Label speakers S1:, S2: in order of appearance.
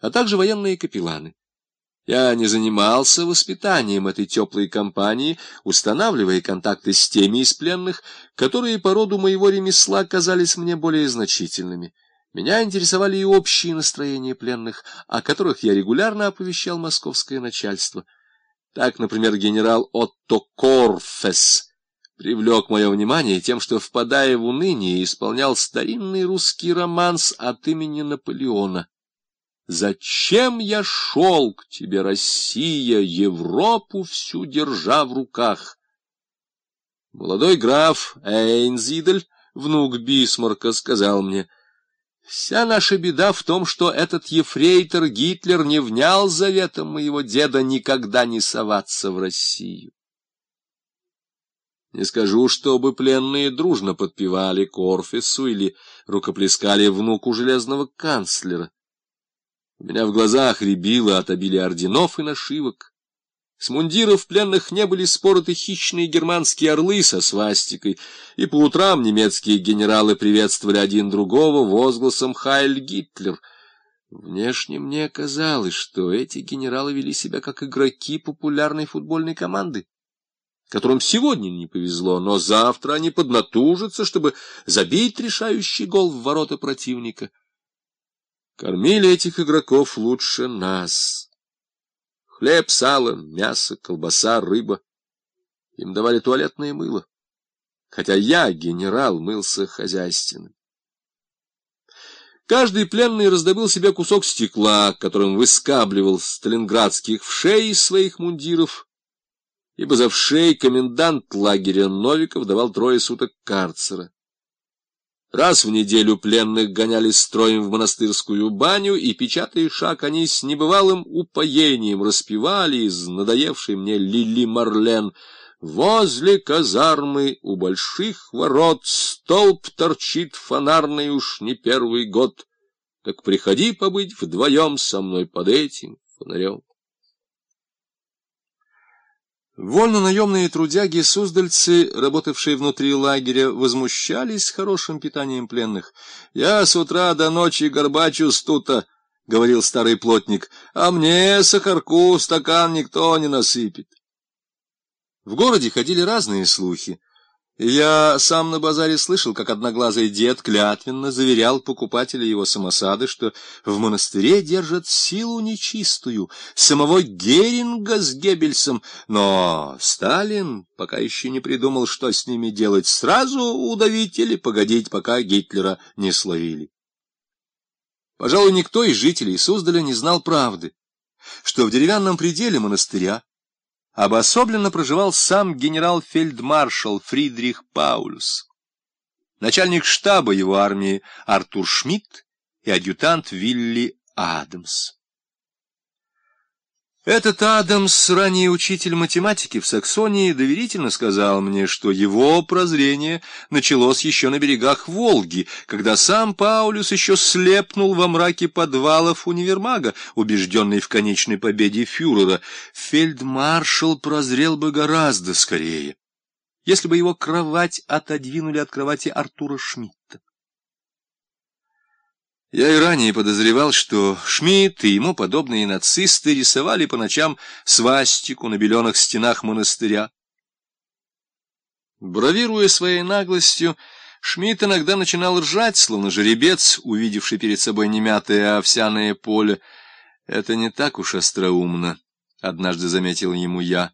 S1: а также военные капелланы. Я не занимался воспитанием этой теплой компании, устанавливая контакты с теми из пленных, которые по роду моего ремесла казались мне более значительными. Меня интересовали и общие настроения пленных, о которых я регулярно оповещал московское начальство. Так, например, генерал Отто Корфес привлек мое внимание тем, что, впадая в уныние, исполнял старинный русский романс от имени Наполеона. «Зачем я шел к тебе, Россия, Европу всю держа в руках?» Молодой граф Эйнзидель, внук Бисмарка, сказал мне — Вся наша беда в том, что этот ефрейтор Гитлер не внял заветом моего деда никогда не соваться в Россию. Не скажу, чтобы пленные дружно подпевали Корфису или рукоплескали внуку железного канцлера. У меня в глазах рябило от обилия орденов и нашивок. С мундиров пленных не были спороты хищные германские орлы со свастикой, и по утрам немецкие генералы приветствовали один другого возгласом «Хайль Гитлер». Внешне мне казалось, что эти генералы вели себя как игроки популярной футбольной команды, которым сегодня не повезло, но завтра они поднатужатся, чтобы забить решающий гол в ворота противника. Кормили этих игроков лучше нас. Хлеб, сало, мясо, колбаса, рыба. Им давали туалетное мыло. Хотя я, генерал, мылся хозяйственным. Каждый пленный раздобыл себе кусок стекла, которым выскабливал сталинградских вшей из своих мундиров, ибо за вшей комендант лагеря Новиков давал трое суток карцера. Раз в неделю пленных гоняли строем в монастырскую баню, и, печатая шаг, они с небывалым упоением распевали из надоевшей мне Лили Марлен «Возле казармы у больших ворот столб торчит фонарный уж не первый год, так приходи побыть вдвоем со мной под этим фонарем». Вольно-наемные трудяги-суздальцы, работавшие внутри лагеря, возмущались хорошим питанием пленных. «Я с утра до ночи горбачу стута», — говорил старый плотник, — «а мне сахарку в стакан никто не насыпет». В городе ходили разные слухи. Я сам на базаре слышал, как одноглазый дед клятвенно заверял покупателя его самосады, что в монастыре держат силу нечистую, самого Геринга с Геббельсом, но Сталин пока еще не придумал, что с ними делать, сразу удавить или погодить, пока Гитлера не словили. Пожалуй, никто из жителей Суздаля не знал правды, что в деревянном пределе монастыря обособленно проживал сам генерал-фельдмаршал Фридрих Паулюс, начальник штаба его армии Артур Шмидт и адъютант Вилли Адамс. Этот Адамс, ранее учитель математики в Саксонии, доверительно сказал мне, что его прозрение началось еще на берегах Волги, когда сам Паулюс еще слепнул во мраке подвалов универмага, убежденный в конечной победе фюрера. Фельдмаршал прозрел бы гораздо скорее, если бы его кровать отодвинули от кровати Артура Шмидта. Я и ранее подозревал, что Шмидт и ему подобные нацисты рисовали по ночам свастику на беленых стенах монастыря. Бравируя своей наглостью, Шмидт иногда начинал ржать, словно жеребец, увидевший перед собой немятое овсяное поле. «Это не так уж остроумно», — однажды заметил ему я.